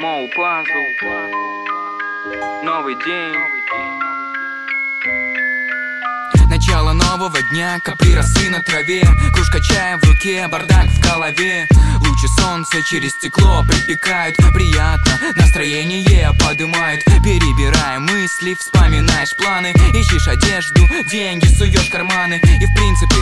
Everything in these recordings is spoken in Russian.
Моу пазл Новый день. Начало нового дня, капли росы на траве Кружка чая в руке, бардак в голове. Лучи солнца через стекло припекают Приятно, настроение подымает Перебирая мысли, вспоминаешь планы Ищешь одежду, деньги суешь в карманы. И в принципе,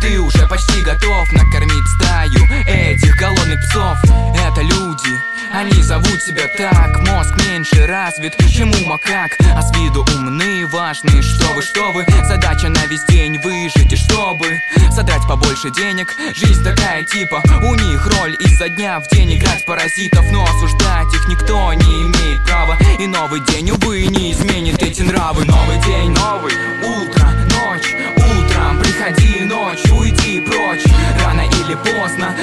ты уже почти готов Накормить стаю этих голодных псов. Это люди, они зовут себя так Мозг меньше развит, чем у макак? А с виду умные, важные, что вы, что вы? Задача на весь день выжить. И чтобы Содрать побольше денег, жизнь такая типа. У них роль изо дня в день играть паразитов Но осуждать их никто не имеет права. И новый день, увы, не изменит эти нравы. Новый день, новый, утро, ночь Утром приходи, ночью уйди прочь. Рано или поздно,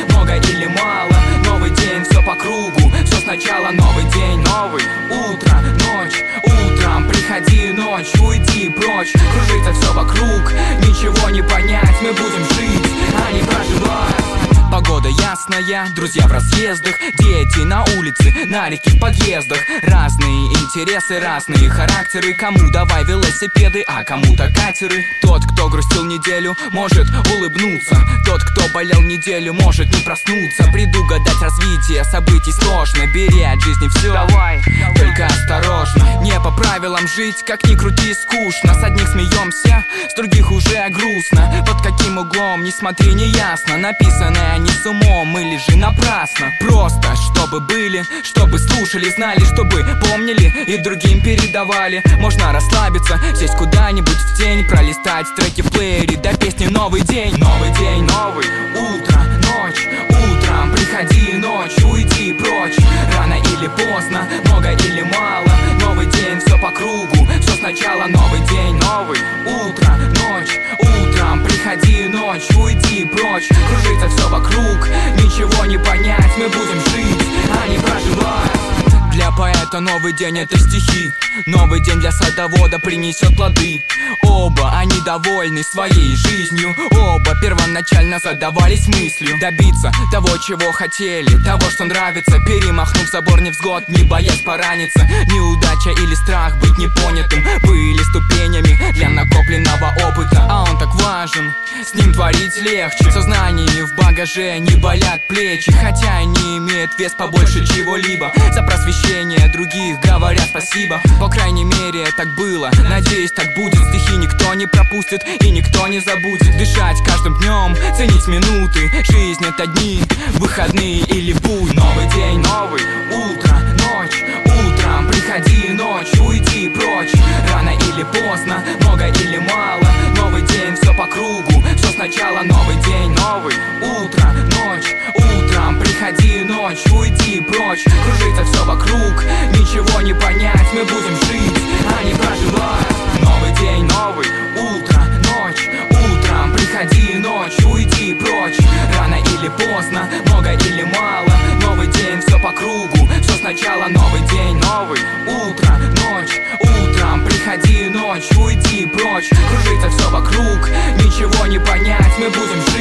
Ясная, друзья в разъездах Дети на улице, на реке в подъездах. Разные интересы, разные характеры. Кому давай велосипеды, а кому-то катеры? Тот, кто грустил неделю, может улыбнуться. Тот, кто болел неделю, может не проснуться. Предугадать развитие событий сложно. Бери от жизни все, Давай, только осторожно. Не по правилам жить, как ни крути, скучно. С одних смеемся, углом, не смотри, не ясно. Написанное не с умом или же напрасно. Просто, чтобы были, чтобы слушали, знали Чтобы помнили и другим передавали. Можно расслабиться, сесть куда-нибудь в тень Пролистать треки в плеере до песни «Новый день» Новый день, новый, утро, ночь Утром приходи, ночью уйди прочь Рано или поздно, Поэта новый день это стихи. Новый день для садовода принесет плоды. Оба они довольны своей жизнью. Оба первоначально задавались мыслью Добиться того, чего хотели Того, что нравится. Перемахнув забор невзгод Не боясь пораниться. Неудача или страх быть непонятым Были ступенями для накопленного опыта. А он так важен С ним творить легче. Сознание в багаже Не болят плечи Хотя они имеют имеет вес побольше чего-либо. За просвещение других говорят спасибо. По крайней мере так было, надеюсь так будет. Стихи никто не пропустит и никто не забудет. Дышать каждым днем, ценить минуты. Жизнь это дни, выходные или будь Новый день, новый, утро, ночь. Утром приходи, ночь, уйди прочь. Рано или поздно, много или мало. Новый день, все по кругу, все сначала. Новый день. прочь. Кружится все вокруг, ничего не понять. Мы будем жить.